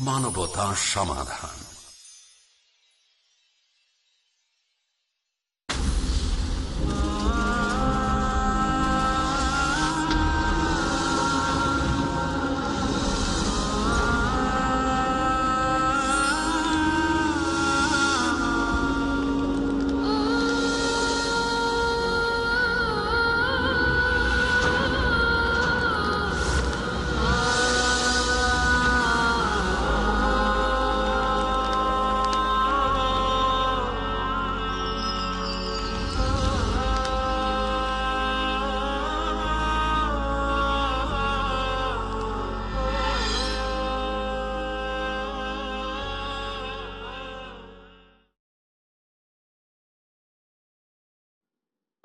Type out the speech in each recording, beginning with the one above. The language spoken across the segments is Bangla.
মানবতা সমাধান।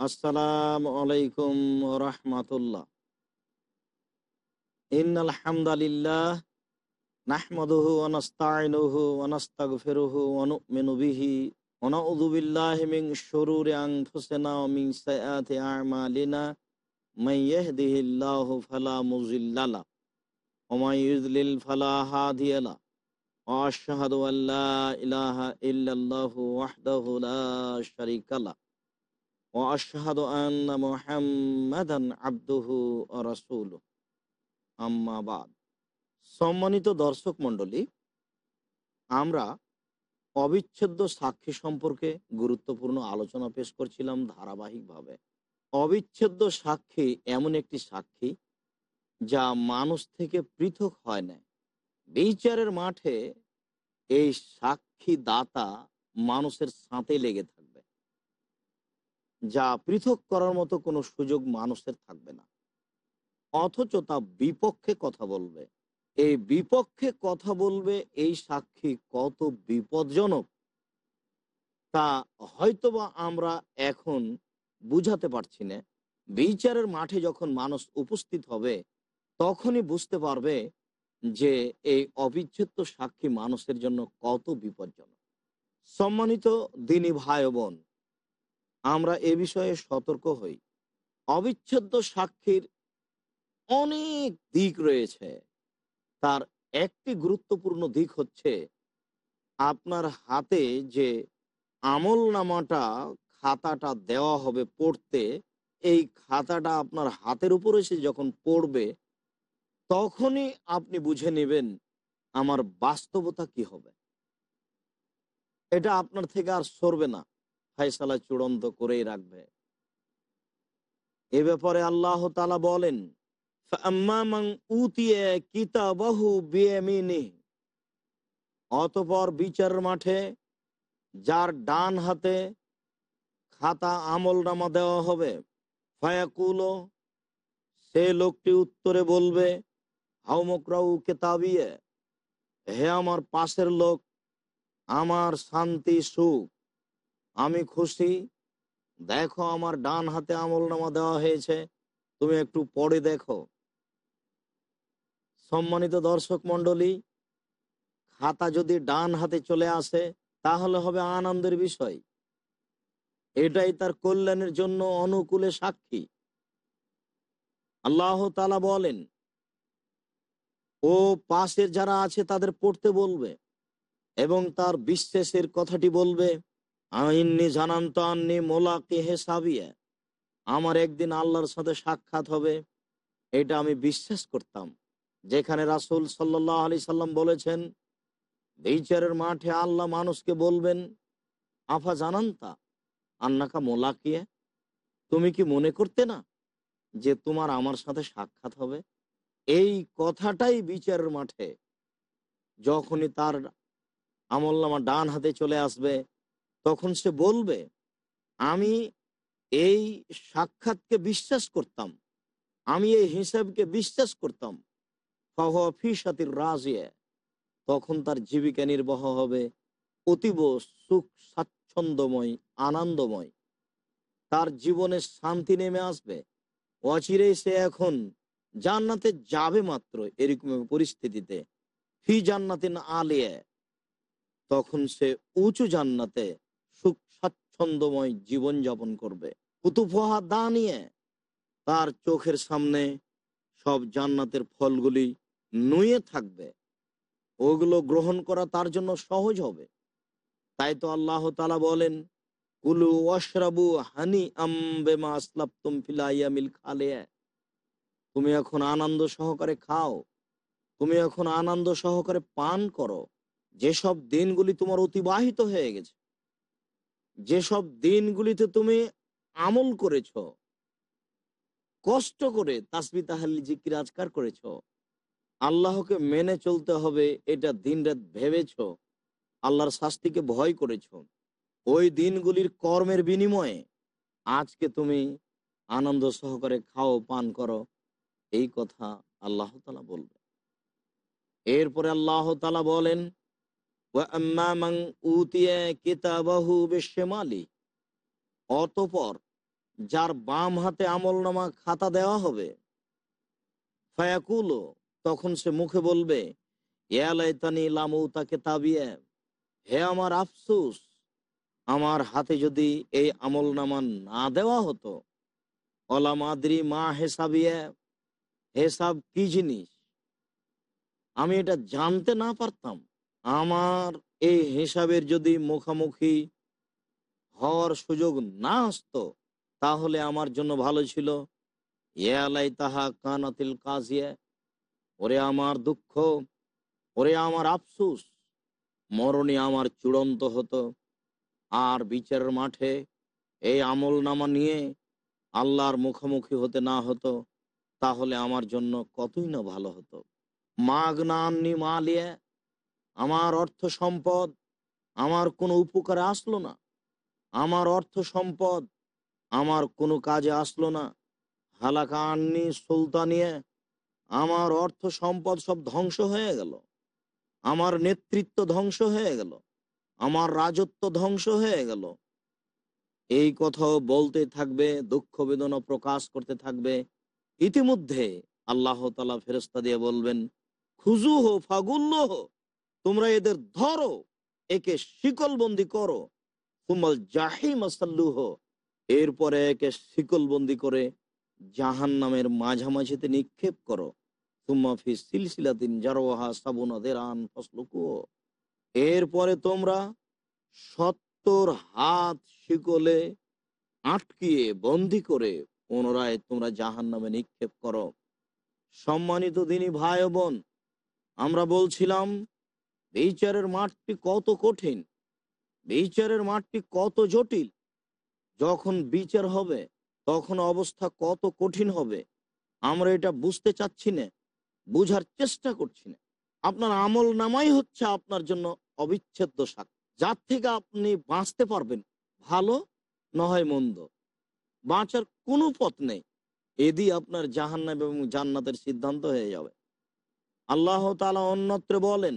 আসসালামু আলাইকুম রহমতুল্লাহ। ইন আলহামদুলিল্লাহ নাহমাদুহু ওয়া নাস্তাইনুহু ওয়া নু'মিনু বিহি ওয়া নাউযু বিল্লাহি মিন শুরুরি আনফুসিনা ওয়া মিন সাইয়্যাতি আ'মালিনা। মান ইয়াহদিহিল্লাহু ফালা মুযিল্লা লাহু ওয়া মান ইউদ্লিল ফালা হাদিয়া লাহু ওয়া আশহাদু আন লা ইলাহা ইল্লাল্লাহু ওয়াহদাহু লা শারীকা লাহু وأشهد أن محمدا عبده ورسوله আম্মা বাদ সম্মানিত দর্শক মণ্ডলী আমরা অবিচ্ছেদ্য সাক্ষী সম্পর্কে গুরুত্বপূর্ণ আলোচনা পেশ করছিলাম ধারাবাহিকভাবে অবিচ্ছেদ্য সাক্ষী এমন একটি সাক্ষী যা মানুষ থেকে পৃথক হয় না বিচারের মাঠে এই সাক্ষী দাতা মানুষের সাথে লেগে থাকে যা পৃথক করার মতো কোনো সুযোগ মানুষের থাকবে না। অথচ তা বিপক্ষে কথা বলবে। এই বিপক্ষে কথা বলবে এই সাক্ষী কত বিপজ্জনক, তা হয়তোবা আমরা এখন বুঝাতে পারছি না। বিচারের মাঠে যখন মানুষ উপস্থিত হবে, তখনই বুঝতে পারবে যে এই অবিচ্ছেদ্য সাক্ষী মানুষের জন্য কত বিপজ্জনক। সম্মানিত দিনী ভাই বোন আমরা এ বিষয়ে সতর্ক হই। অবিচ্ছেদ্য সাক্ষীর অনেক দিক রয়েছে। তার একটি গুরুত্বপূর্ণ দিক হচ্ছে, আপনার হাতে যে আমল নামাটা খাতাটা দেওয়া হবে পড়তে, এই খাতাটা আপনার হাতের উপর এসে যখন পড়বে, তখনই আপনি বুঝে নেবেন আমার বাস্তবতা কি হবে। এটা আপনার থেকে আর সরবে না। ফাইসালা চূড়ান্ত করেই রাখবে। এ ব্যাপারে আল্লাহ তালা বলেন অতপর বিচার মাঠে যার ডান হাতে খাতা আমল নামা দেওয়া হবে, ফায়াকুলো, সে লোকটি উত্তরে বলবে হাউমকরাউ কেতাবিয়ে, হে আমার পাশের লোক, আমার শান্তি সুখ। আমি খুশি। দেখো আমার ডান হাতে আমল নামা দেওয়া হয়েছে। তুমি একটু পড়ে দেখো। সম্মানিত দর্শক মন্ডলী খাতা যদি ডান হাতে চলে আসে, তাহলে হবে আনন্দের বিষয়। এটাই তার কল্যাণের জন্য অনুকূলে সাক্ষী। আল্লাহ তালা বলেন, ও পাশের যারা আছে তাদের পড়তে বলবে এবং তার বিশ্বাসের কথাটি বলবে। আইননি জানান্ত আননি মোলাকে হেসাবিয়া। আমার একদিন আল্লাহর সাথে সাক্ষাৎ হবে, এটা আমি বিশ্বাস করতাম। যেখানে রাসুল সাল্লাহ আলি সাল্লাম বলেছেন, বিচারের মাঠে আল্লাহ মানুষকে বলবেন, আফা জানান্তা আন্নাকা মোলাকিয়ে তুমি কি মনে করতে না যে তোমার আমার সাথে সাক্ষাৎ হবে? এই কথাটাই বিচারের মাঠে। যখনই তার আমল্লামা ডান হাতে চলে আসবে তখন সে বলবে, আমি এই সাক্ষাৎকে বিশ্বাস করতাম। আমি এই হিসাবকে বিশ্বাস করতাম। ফিসাতির রাজিয়া। তখন তার জীবিকা নির্বাহ হবে। অতীব সুখ স্বাচ্ছন্দ্যময়, আনন্দময়। তার জীবনে শান্তি নেমে আসবে। অচিরেই সে এখন জান্নাতে যাবে মাত্র এরকম পরিস্থিতিতে। ফি জান্নাতিন আলিয়া। তখন সে উঁচু জান্নাতে স্বাচ্ছন্দ্যময় জীবনযাপন করবে। কুতুফহা দা নিয়ে তার চোখের সামনে সব জান্নাতের ফলগুলি নুয়ে থাকবে। ওগুলো গ্রহণ করা তার জন্য সহজ হবে। তাই তো আল্লাহ তালা বলেন, কুলু ওয়াশরাবু হানি ফিলাইয়ামিল খালে তুমি এখন আনন্দ সহকারে খাও। তুমি এখন আনন্দ সহকারে পান করো। যেসব দিনগুলি তোমার অতিবাহিত হয়ে গেছে যেসব দিনগুলিতে তুমি আমল করেছ, কষ্ট করে তাসবি তাহালি জিকির আজকার করেছ, আল্লাহকে মেনে চলতে হবে, এটা দিন রাত ভেবেছ, আল্লাহর শাস্তিকে ভয় করেছ, ওই দিনগুলির কর্মের বিনিময়ে আজকে তুমি আনন্দ সহকারে খাও, পান করো, এই কথা আল্লাহ তালা বলবে এরপরে আল্লাহ তালা বলেন অতপর যার বাম হাতে আমলনামা খাতা দেওয়া হবে, ফায়াকুলো, তখন সে মুখে বলবে ইয়ালাইতানি লামু তাকে তাবিয়ে হে আমার আফসুস, আমার হাতে যদি এই আমলনামা না দেওয়া হতো অলামাদ্রি মা হেসাবিয়ে, হেসাব কি জিনিস? আমি এটা জানতে না পারতাম। আমার এই হিসাবের যদি মুখামুখি হওয়ার সুযোগ না আসতো, তাহলে আমার জন্য ভালো ছিল। ইয়ালাই তাহা কানাতিল কাজিয়া, ওরে আমার দুঃখ, ওরে আমার আফসুস মরণে আমার চূড়ান্ত হতো। আর বিচারের মাঠে এই আমল নামা নিয়ে আল্লাহর মুখোমুখি হতে না হতো, তাহলে আমার জন্য কতই না ভালো হতো। মাগ নান্নি মালিয়া আমার অর্থ সম্পদ আমার কোনো উপকারে আসলো না। আমার অর্থ সম্পদ আমার কোনো কাজে আসলো না। হালাকা আননি সুলতানিয়ে, আমার অর্থ সম্পদ সব ধ্বংস হয়ে গেল। আমার নেতৃত্ব ধ্বংস হয়ে গেল। আমার রাজত্ব ধ্বংস হয়ে গেল। এই কথাও বলতে থাকবে, দুঃখ বেদনা প্রকাশ করতে থাকবে। ইতিমধ্যে আল্লাহ তালা ফেরস্তা দিয়ে বলবেন খুজু হো ফাগুল্ল হো তোমরা এদের ধরো, একে শিকলবন্দি করো। জাহি মাসাল্লুহ এরপরে একে শিকলবন্দি করে জাহান নামের মাঝামাঝিতে নিক্ষেপ করো। তুমাফি সিলসিলাতিন জারোহা এরপরে তোমরা সত্তর হাত শিকলে আটকিয়ে বন্দি করে পুনরায় তোমরা জাহান নামে নিক্ষেপ করো। সম্মানিত দিনী ভাই বোন, আমরা বলছিলাম বিচারের মাঠটি কত কঠিন, বিচারের মাঠটি কত জটিল, যখন বিচার হবে তখন অবস্থা কত কঠিন হবে, আমরা এটা বুঝতে চাচ্ছি না, বুঝার চেষ্টা করছি না। আপনার আমল নামাই হচ্ছে আপনার জন্য অবিচ্ছেদ্য শাক যার থেকে আপনি বাঁচতে পারবেন, ভালো নয় মন্দ। বাঁচার কোনো পথ নেই এদি আপনার জাহান্নাম এবং জান্নাতের সিদ্ধান্ত হয়ে যাবে। আল্লাহ তালা অন্যত্র বলেন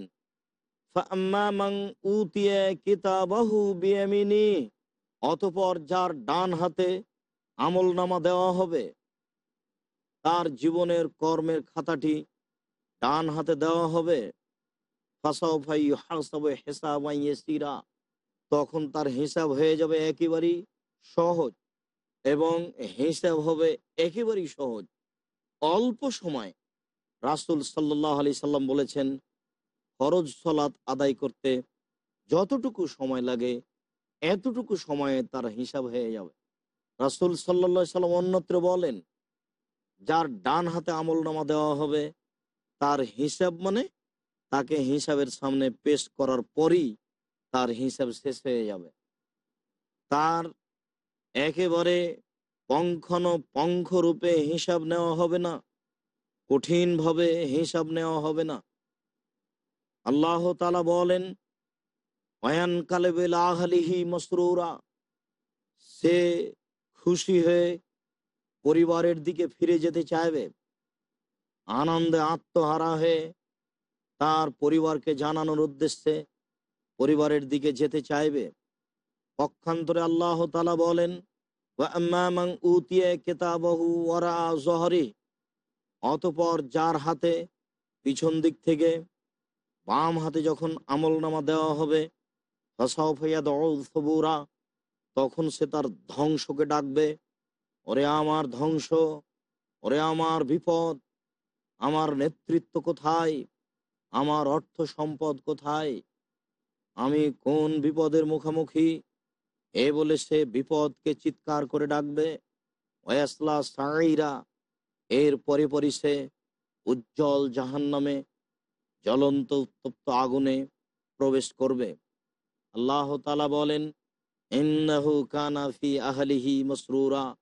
অতপর যার ডান হাতে আমল নামা দেওয়া হবে, তার জীবনের কর্মের খাতাটি ডান হাতে দেওয়া হবে। তখন তার হিসাব হয়ে যাবে একেবারেই সহজ এবং হিসাব হবে একেবারেই সহজ। অল্প সময় রাসুল সাল্লাহ আলি সাল্লাম বলেছেন ফরজ সলাৎ আদায় করতে যতটুকু সময় লাগে, এতটুকু সময়ে তার হিসাব হয়ে যাবে। রাসুল সাল্লা সাল্লাম অন্যত্র বলেন, যার ডান হাতে আমল নামা দেওয়া হবে, তার হিসাব মানে তাকে হিসাবের সামনে পেশ করার পরই তার হিসাব শেষ হয়ে যাবে। তার একেবারে পঙ্খন পঙ্খ রূপে হিসাব নেওয়া হবে না, কঠিনভাবে হিসাব নেওয়া হবে না। আল্লাহ তালা বলেন অয়ান কালেবেল আহলিহি মসরুরা সে খুশি হয়ে পরিবারের দিকে ফিরে যেতে চাইবে। আনন্দে আত্মহারা হয়ে তার পরিবারকে জানানোর উদ্দেশ্যে পরিবারের দিকে যেতে চাইবে। পক্ষান্তরে আল্লাহ তালা বলেন অতপর যার হাতে পিছন দিক থেকে বাম হাতে যখন আমল নামা দেওয়া হবে সবুরা, তখন সে তার ধ্বংসকে ডাকবে, ওরে আমার ধ্বংস, ওরে আমার বিপদ, আমার নেতৃত্ব কোথায়? আমার অর্থ সম্পদ কোথায়? আমি কোন বিপদের মুখোমুখি? এ বলে সে বিপদকে চিৎকার করে ডাকবে, ওয়াসলা সাইরা এর পরে পরে সে উজ্জ্বল জাহান্নামে জ্বলন্ত উত্তপ্ত আগুনে প্রবেশ করবে। আল্লাহ তালা বলেন, ইন্নাহু কানা ফি আহলিহি মসরুরা।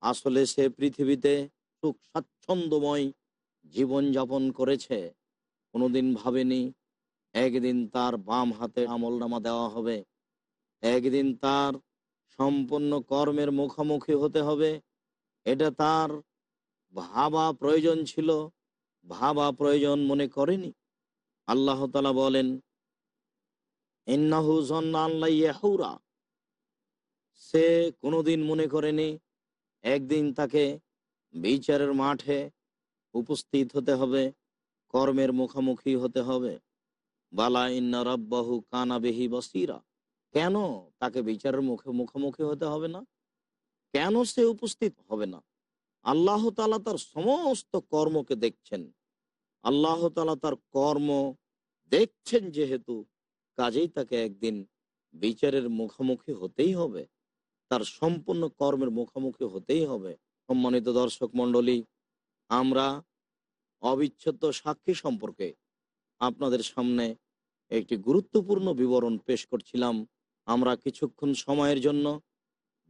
আসলে সে পৃথিবীতে সুখ স্বাচ্ছন্দ্যময় জীবনযাপন করেছে। কোনোদিন ভাবেনি, একদিন তার বাম হাতে আমলনামা দেওয়া হবে। একদিন তার সম্পন্ন কর্মের মুখোমুখি হতে হবে। এটা তার ভাবা প্রয়োজন ছিল। ভাবা প্রয়োজন মনে করেনি। আল্লাহ তালা বলেন সে কোনোদিন মনে করেনি, একদিন তাকে বিচারের মাঠে উপস্থিত হতে হবে, কর্মের মুখোমুখি হতে হবে। বালা ইন্না রব্বাহু কানা বেহি বসিরা। কেন তাকে বিচারের মুখে মুখোমুখি হতে হবে না? কেন সে উপস্থিত হবে না? আল্লাহ তালা তার সমস্ত কর্মকে দেখছেন। আল্লাহ তালা তার কর্ম দেখছেন যেহেতু, কাজেই তাকে একদিন বিচারের মুখোমুখি হতেই হবে। তার সম্পূর্ণ কর্মের মুখোমুখি হতেই হবে। সম্মানিত দর্শক মণ্ডলী, আমরা অবিচ্ছেদ্য সাক্ষী সম্পর্কে আপনাদের সামনে একটি গুরুত্বপূর্ণ বিবরণ পেশ করছিলাম। আমরা কিছুক্ষণ সময়ের জন্য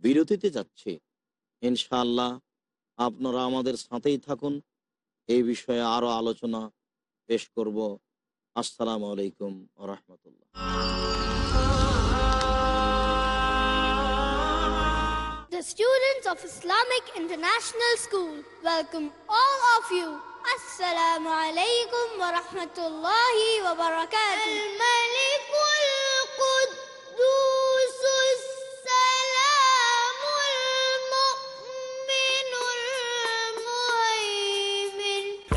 বিরতিতে যাচ্ছি। ইনশাআল্লাহ আপনারা আমাদের সাথেই থাকুন। এই বিষয়ে আরও আলোচনা পেশ করব আসসালামু আলাইকুম রহমতুল্লাহ The students of Islamic International School welcome all of you. Assalamu alaikum wa rahmatullahi wa barakatuh.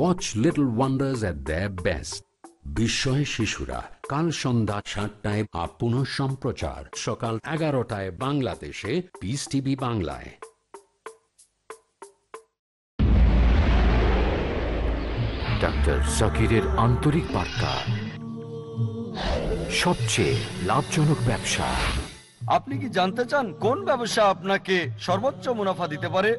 Watch Little Wonders at their best. বিস্ময় শিশুরা কাল সন্ধ্যা সাতটায় আপ পুনঃ সম্প্রচার সকাল এগারোটায় বাংলাদেশে পিস টিভি বাংলায়। ডাক্তার জাকিরের আন্তরিক বার্তা। সবচেয়ে লাভজনক ব্যবসা। আপনি কি জানতে চান কোন ব্যবসা আপনাকে সর্বোচ্চ মুনাফা দিতে পারে?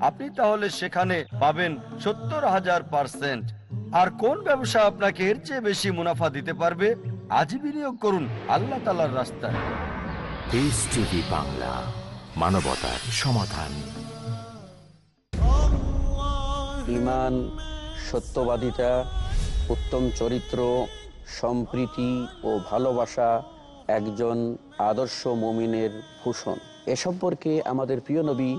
আপনি তাহলে সেখানে পাবেন সত্তর হাজার পার্সেন্ট। আর কোন ব্যবসা আপনাকে এর চেয়ে বেশি মুনাফা দিতে পারবে আজই বিনিয়োগ করুন আল্লাহ তালার রাস্তায়। বাংলা মানবতার সমাধান। ইমান সত্যবাদিতা উত্তম চরিত্র সম্প্রীতি ও ভালোবাসা একজন আদর্শ মমিনের ভূষণ। এ সম্পর্কে আমাদের প্রিয় নবী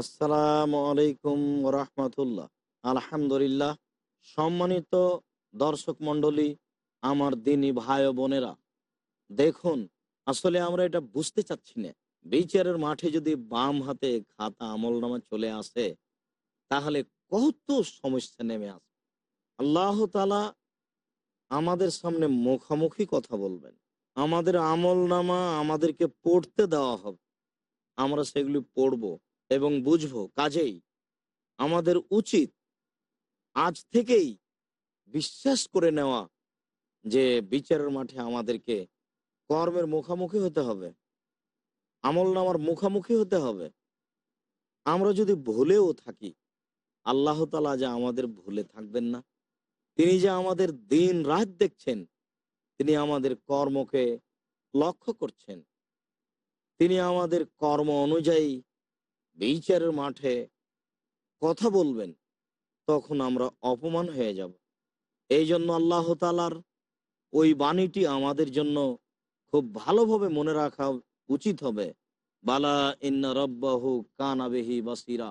আসসালামু আলাইকুম রহমতুল্লাহ আলহামদুলিল্লাহ, সম্মানিত দর্শক মণ্ডলী, আমার দিনী ভাই বোনেরা, দেখুন, আসলে আমরা এটা বুঝতে চাচ্ছি না। বিচারের মাঠে যদি বাম হাতে খাতা আমল নামা চলে আসে, তাহলে কত সমস্যা নেমে আসবে? আল্লাহ তালা আমাদের সামনে মুখামুখি কথা বলবেন। আমাদের আমল নামা আমাদেরকে পড়তে দেওয়া হবে। আমরা সেগুলি পড়ব। এবং বুঝব কাজেই আমাদের উচিত আজ থেকেই বিশ্বাস করে নেওয়া যে বিচারের মাঠে আমাদেরকে কর্মের মুখামুখি হতে হবে। আমল নামার মুখামুখি হতে হবে। আমরা যদি ভুলেও থাকি, আল্লাহ তালা যে আমাদের ভুলে থাকবেন না। তিনি যে আমাদের দিন রাত দেখছেন, তিনি আমাদের কর্মকে লক্ষ্য করছেন। তিনি আমাদের কর্ম অনুযায়ী বিচারের মাঠে কথা বলবেন, তখন আমরা অপমান হয়ে যাব। এই জন্য আল্লাহ তালার ওই বাণীটি আমাদের জন্য খুব ভালোভাবে মনে রাখা উচিত হবে। বালা ইন্না রব্বাহু কানাবেহি বাসিরা।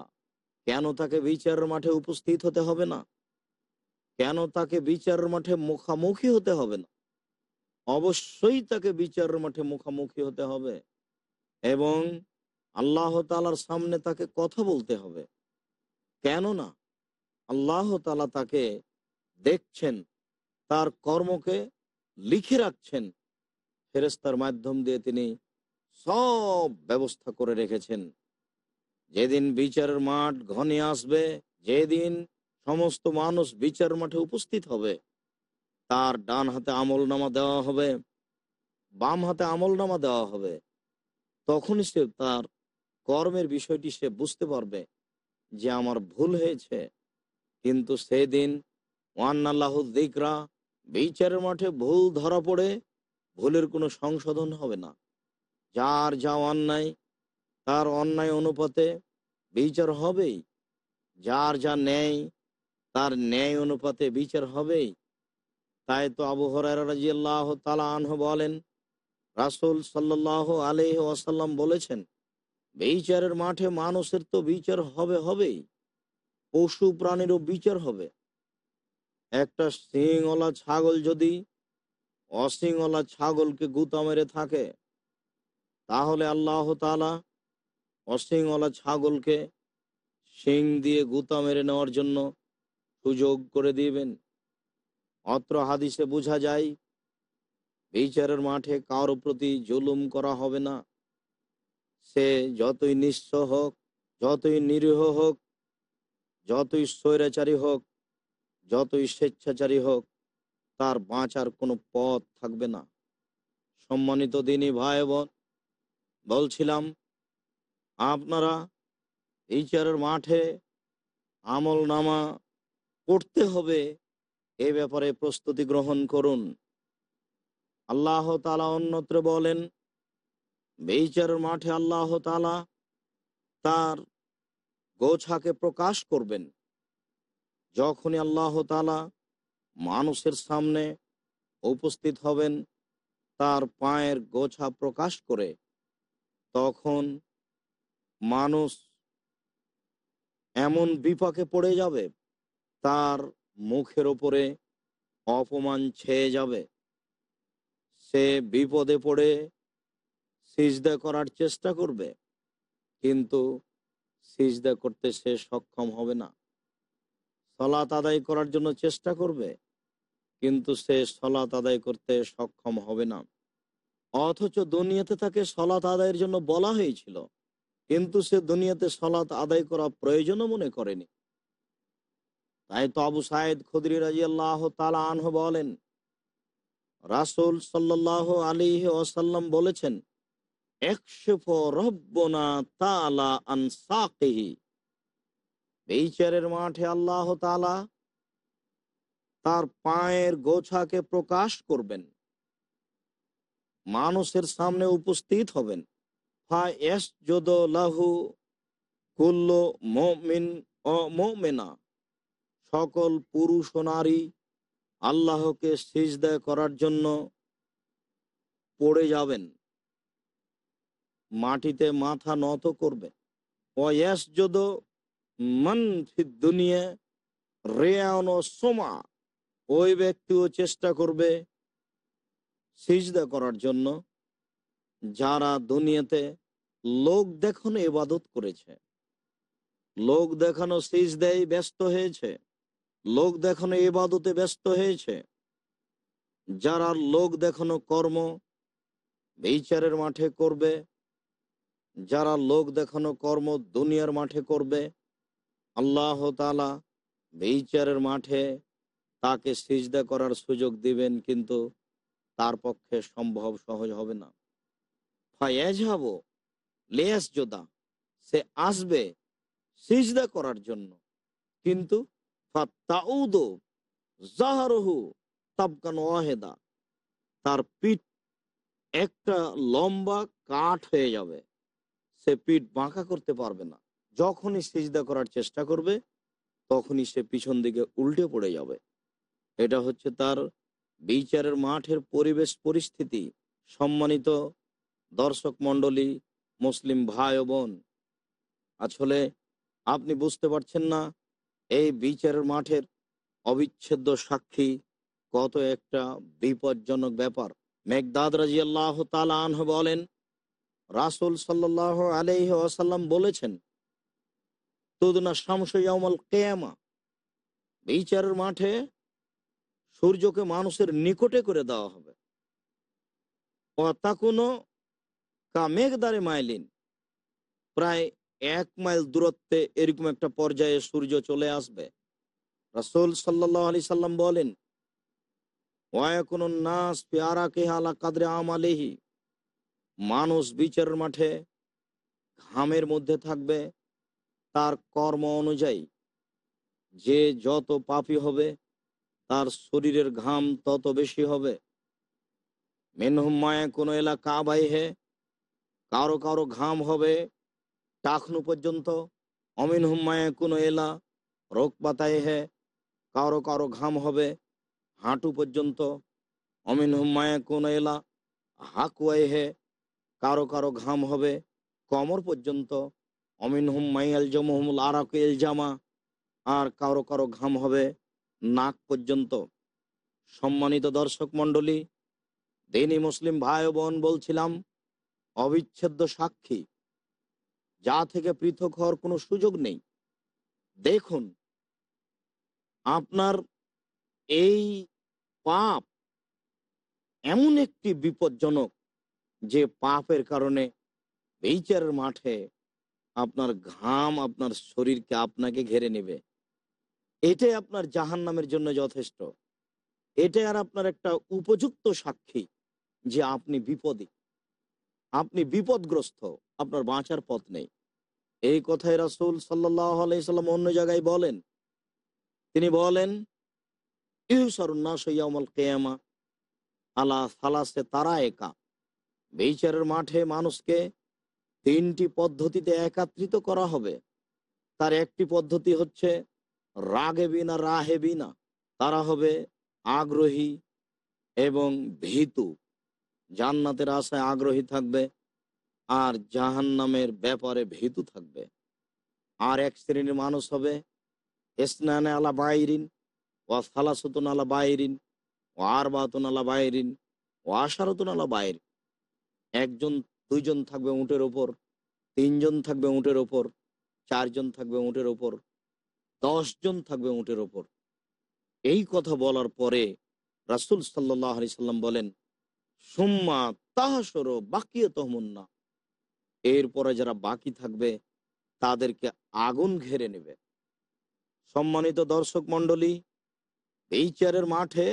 কেন তাকে বিচারের মাঠে উপস্থিত হতে হবে না? কেন তাকে বিচারের মাঠে মুখামুখি হতে হবে না? অবশ্যই তাকে বিচারের মাঠে মুখামুখি হতে হবে। এবং আল্লাহ তালার সামনে তাকে কথা বলতে হবে। কেন না আল্লাহ তালা তাকে দেখছেন, তার কর্মকে লিখে রাখছেন। ফেরেস্তার মাধ্যম দিয়ে তিনি সব ব্যবস্থা করে রেখেছেন। যেদিন বিচারের মাঠ ঘনে আসবে, যেদিন সমস্ত মানুষ বিচার মাঠে উপস্থিত হবে, তার ডান হাতে আমল নামা দেওয়া হবে, বাম হাতে আমল নামা দেওয়া হবে, তখনই সে তার কর্মের বিষয়টি সে বুঝতে পারবে যে আমার ভুল হয়েছে। কিন্তু সেদিন ওয়ান্নাল্লাহ দিকরা বিচারের মাঠে ভুল ধরা পড়ে ভুলের কোনো সংশোধন হবে না। যার যা অন্যায়, তার অন্যায় অনুপাতে বিচার হবেই। যার যা ন্যায়, তার ন্যায় অনুপাতে বিচার হবেই। তাই তো আবু হরাইরাজিয়াল্লাহ তালা আনহ বলেন, রাসুল সাল্লাহ আলহ আসাল্লাম বলেছেন বিচারের মাঠে মানুষের তো বিচার হবে, হবেই। পশু প্রাণীরও বিচার হবে। একটা সিংওয়ালা ছাগল যদি অসিংওয়ালা ছাগলকে গুতা মেরে থাকে, তাহলে আল্লাহ তালা অসিংওয়ালা ছাগলকে শিং দিয়ে গুতা মেরে নেওয়ার জন্য সুযোগ করে দিবেন। অত্র হাদিসে বোঝা যায়, বিচারের মাঠে কারও প্রতি জুলুম করা হবে না। সে যতই নিঃস্ব হোক, যতই নিরীহ হোক, যতই স্বৈরাচারী হোক, যতই স্বেচ্ছাচারী হোক, তার বাঁচার কোনো পথ থাকবে না। সম্মানিত দিনী ভাই বোন বলছিলাম, আপনারা বিচারের মাঠে আমল নামা পড়তে হবে, এ ব্যাপারে প্রস্তুতি গ্রহণ করুন। আল্লাহ তালা অন্যত্র বলেন বিচারের মাঠে আল্লাহ তালা তার গোছাকে প্রকাশ করবেন। যখনই আল্লাহ তালা মানুষের সামনে উপস্থিত হবেন, তার পায়ের গোছা প্রকাশ করে, তখন মানুষ এমন বিপাকে পড়ে যাবে, তার মুখের ওপরে অপমান ছেয়ে যাবে। সে বিপদে পড়ে সিজদা করার চেষ্টা করবে, কিন্তু সিজদা করতে সে সক্ষম হবে না। সলাত আদায় করার জন্য চেষ্টা করবে, কিন্তু সে সলাত আদায় করতে সক্ষম হবে না। অথচ দুনিয়াতে তাকে সলাত আদায়ের জন্য বলা হয়েছিল, কিন্তু সে দুনিয়াতে সলাত আদায় করা প্রয়োজনও মনে করেনি। তাই তো আবু সাইদ খুদরি রাজি আল্লাহ তালা আনহ বলেন, রাসুল সাল্লাহ আলী ওসাল্লাম বলেছেন বিচারের মাঠে আল্লাহ তালা তার পায়ের গোছাকে প্রকাশ করবেন। মানুষের সামনে উপস্থিত হবেন। লাহু কুল্ল ও মোমেনা। সকল পুরুষ ও নারী আল্লাহকে সিজদায় করার জন্য পড়ে যাবেন। মাটিতে মাথা নত করবে। অয়াস যদ দুনিয়া সোমা। ওই ব্যক্তিও চেষ্টা করবে সিজদা করার জন্য। যারা দুনিয়াতে লোক দেখানো ইবাদত করেছে, লোক দেখানো সিজদায় ব্যস্ত হয়েছে, লোক দেখানো ইবাদতে ব্যস্ত হয়েছে, যারা লোক দেখানো কর্ম বিচারের মাঠে করবে যারা লোক দেখানো কর্ম দুনিয়ার মাঠে করবে, আল্লাহ তালা বিচারের মাঠে তাকে সিজদা করার সুযোগ দিবেন, কিন্তু তার পক্ষে সম্ভব সহজ হবে না। ফায়াজহাব লেয়াস যোদা সে আসবে সিজদা করার জন্য, কিন্তু জাহারহু তার পিঠ একটা লম্বা কাঠ হয়ে যাবে। সে পিঠ বাঁকা করতে পারবে না। যখনই সিজদা করার চেষ্টা করবে, তখনই সে পিছন দিকে উল্টে পড়ে যাবে। এটা হচ্ছে তার বিচারের মাঠের পরিবেশ পরিস্থিতি। সম্মানিত দর্শক মণ্ডলী, মুসলিম ভাই ও বোন আসলে আপনি বুঝতে পারছেন না এই বিচারের মাঠের অবিচ্ছেদ্য সাক্ষী কত একটা বিপজ্জনক ব্যাপার। মেঘদাদ রাজি আল্লাহ আনহ বলেন রাসুল সাল্লাহ আলহ আসাল্লাম বলেছেন, তুদনা শামসয়ামল কেয়ামা বিচারের মাঠে সূর্যকে মানুষের নিকটে করে দেওয়া হবে। তা কোনো কা মেঘদারে মাইলিন, প্রায় এক মাইল দূরত্বে এরকম একটা পর্যায়ে সূর্য চলে আসবে। রাসুল সাল্লাহ আলি সাল্লাম বলেন ওয়াকুন নাস পেয়ারা কে আলা কাদরে আমালেহি মানুষ বিচারের মাঠে ঘামের মধ্যে থাকবে, তার কর্ম অনুযায়ী যে যত পাপি হবে, তার শরীরের ঘাম তত বেশি হবে। মেনহুমায় কোনো এলাকা আবাই হে, কারও কারও ঘাম হবে টাকনু পর্যন্ত। অমিন হুম্মায় কোনো এলা রোগ পাতায় হে, কারও কারও ঘাম হবে হাঁটু পর্যন্ত। অমিন হুম্মায় কোনো এলা হাকুয়াই হে কারও কারও ঘাম হবে। কমর পর্যন্ত। অমিন হুম্মাই এল জমহুমুল আরাক এল জামা আর কারও কারও ঘাম হবে নাক পর্যন্ত। সম্মানিত দর্শক মণ্ডলী দিনই মুসলিম ভাই বোন বলছিলাম, অবিচ্ছেদ্য সাক্ষী। যা থেকে পৃথক হওয়ার কোনো সুযোগ নেই। দেখুন, আপনার এই পাপ এমন একটি বিপজ্জনক যে পাপের কারণে বিচারের মাঠে আপনার ঘাম আপনার শরীরকে আপনাকে ঘেরে নেবে। এটাই আপনার জাহান নামের জন্য যথেষ্ট। এটাই আর আপনার একটা উপযুক্ত সাক্ষী যে আপনি বিপদী। আপনি বিপদগ্রস্ত, আপনার বাঁচার পথ নেই। এই কথাই রাসুল সাল্লাহ আলাইসাল্লাম অন্য জায়গায় বলেন। তিনি বলেন ইউসরুন্নাসয়ামল কেয়ামা আলা সালাসে তারা একা বিচারের মাঠে মানুষকে তিনটি পদ্ধতিতে একাত্রিত করা হবে। তার একটি পদ্ধতি হচ্ছে রাগে বিনা, রাহে বিনা। তারা হবে আগ্রহী এবং ভীতু। জান্নাতের আশায় আগ্রহী থাকবে আর জাহান নামের ব্যাপারে ভীতু থাকবে। আর এক শ্রেণির মানুষ হবে স্নানে আলা বাইরিন ও সালাসতুন আলা বাইরিন ও আর বাতুন আলা বাইরিন ও আশারতুন আলা বাইর একজন, দুইজন থাকবে উঁটের ওপর, তিনজন থাকবে উঁটের ওপর, চারজন থাকবে উঁটের ওপর জন থাকবে উঁটের ওপর। এই কথা বলার পরে রাসুল সাল্লাম বলেন, সুম্মা তাহাসর বাকিয়ে তহমুন্না এরপরে যারা বাকি থাকবে, তাদেরকে আগুন ঘেরে নেবে। সম্মানিত দর্শক মন্ডলী এই চেয়ারের মাঠে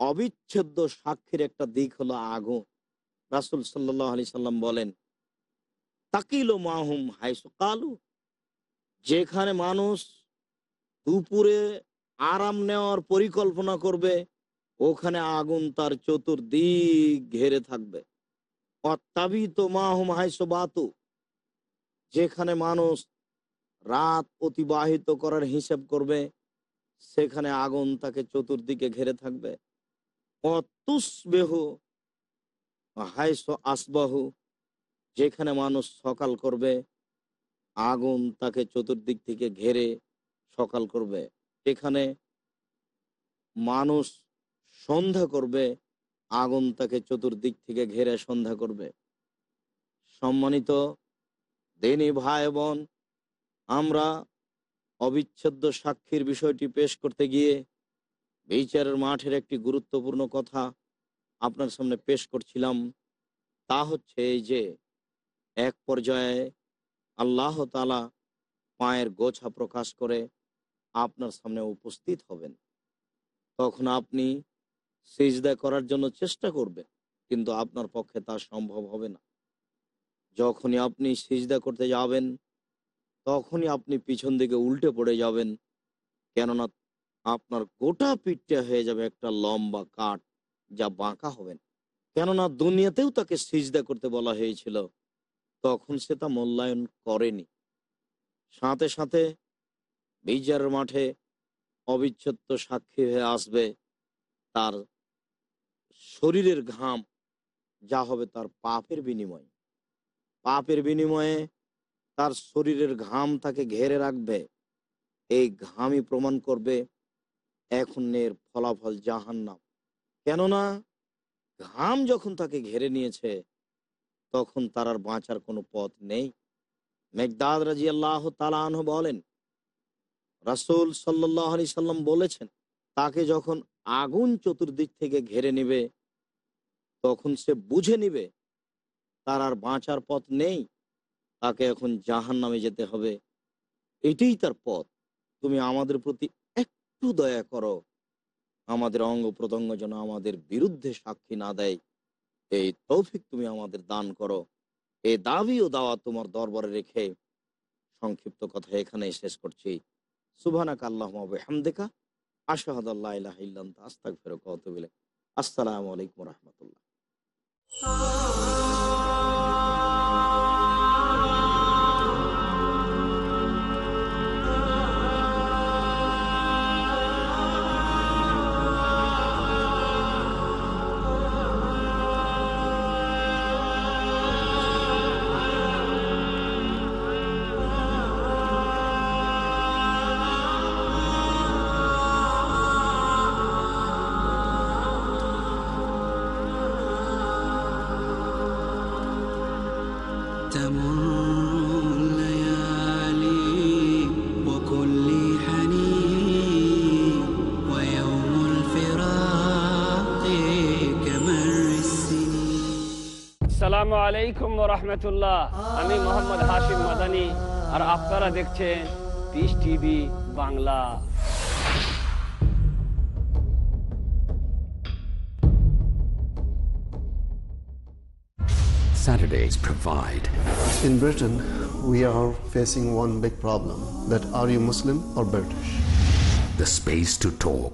অবিচ্ছেদ্য সাক্ষীর একটা দিক হলো আগুন। রাসুল সাল্লাহ আলি সাল্লাম বলেন, তাকিল মাহুম হাইসু কালু যেখানে মানুষ দুপুরে আরাম নেওয়ার পরিকল্পনা করবে, ওখানে আগুন তার চতুর্দিক ঘেরে থাকবে। অত্যাবিত মাহুম হাইসো বাতু, যেখানে মানুষ রাত অতিবাহিত করার হিসেব করবে, সেখানে আগুন তাকে চতুর্দিকে ঘেরে থাকবে। অতুসবেহ হাইসো আসবাহু, যেখানে মানুষ সকাল করবে, আগুন তাকে চতুর্দিক থেকে ঘেরে সকাল করবে। এখানে মানুষ সন্ধ্যা করবে, আগুন তাকে চতুর্দিক থেকে ঘেরে সন্ধ্যা করবে। সম্মানিত দেনী ভাই বোন আমরা অবিচ্ছেদ্য সাক্ষীর বিষয়টি পেশ করতে গিয়ে বিচারের মাঠের একটি গুরুত্বপূর্ণ কথা আপনার সামনে পেশ করছিলাম, তা হচ্ছে এই যে এক পর্যায়ে আল্লাহ তালা পায়ের গোছা প্রকাশ করে আপনার সামনে উপস্থিত হবেন। তখন আপনি সিজদা করার জন্য চেষ্টা করবেন, কিন্তু আপনার পক্ষে তা সম্ভব হবে না। যখনই আপনি সিজদা করতে যাবেন, তখনই আপনি পিছন দিকে উল্টে পড়ে যাবেন, কেননা আপনার গোটা পিঠটা হয়ে যাবে একটা লম্বা কাঠ। যা বাঁকা হবে না। কেননা দুনিয়াতেও তাকে সিজদা করতে বলা হয়েছিল। তখন সে তা মূল্যায়ন করেনি। সাথে সাথে বিচারের মাঠে অবিচ্ছেদ্য সাক্ষী হয়ে আসবে তার শরীরের ঘাম, যা হবে তার পাপের বিনিময়ে। পাপের বিনিময়ে তার শরীরের ঘাম তাকে ঘেরে রাখবে। এই ঘামই প্রমাণ করবে এখন এর ফলাফল জাহান্নাম। কেননা ঘাম যখন তাকে ঘেরে নিয়েছে, তখন তার আর বাঁচার কোনো পথ নেই। মেঘদাদ রাজি আল্লাহ তালাহ বলেন, রাসুল সাল্লাহ আলি সাল্লাম বলেছেন, তাকে যখন আগুন চতুর্দিক থেকে ঘেরে নিবে, তখন সে বুঝে নিবে, তার আর বাঁচার পথ নেই। তাকে এখন জাহান নামে যেতে হবে। এটাই তার পথ। তুমি আমাদের প্রতি একটু দয়া করো। আমাদের অঙ্গ প্রত্যঙ্গ যেন আমাদের বিরুদ্ধে সাক্ষী না দেয়। এই তৌফিক তুমি আমাদের দান করো। এই দাবি ও দাওয়া তোমার দরবারে রেখে সংক্ষিপ্ত কথা এখানেই শেষ করছি। সুবহানাক আল্লাহ হামদেকা আশাহাদ আল্লাহ আতুবু ইলাইক। আসসালামু আলাইকুম রাহমাতুল্লাহ। সালামু আলাইকুম রহমতুল্লাহ আমি মোহাম্মদ হাশিম মাদানি আর আপনারা দেখছেন Peace TV Bangla Saturdays provide. In Britain, we are facing one big problem that are you Muslim or British? The space to talk.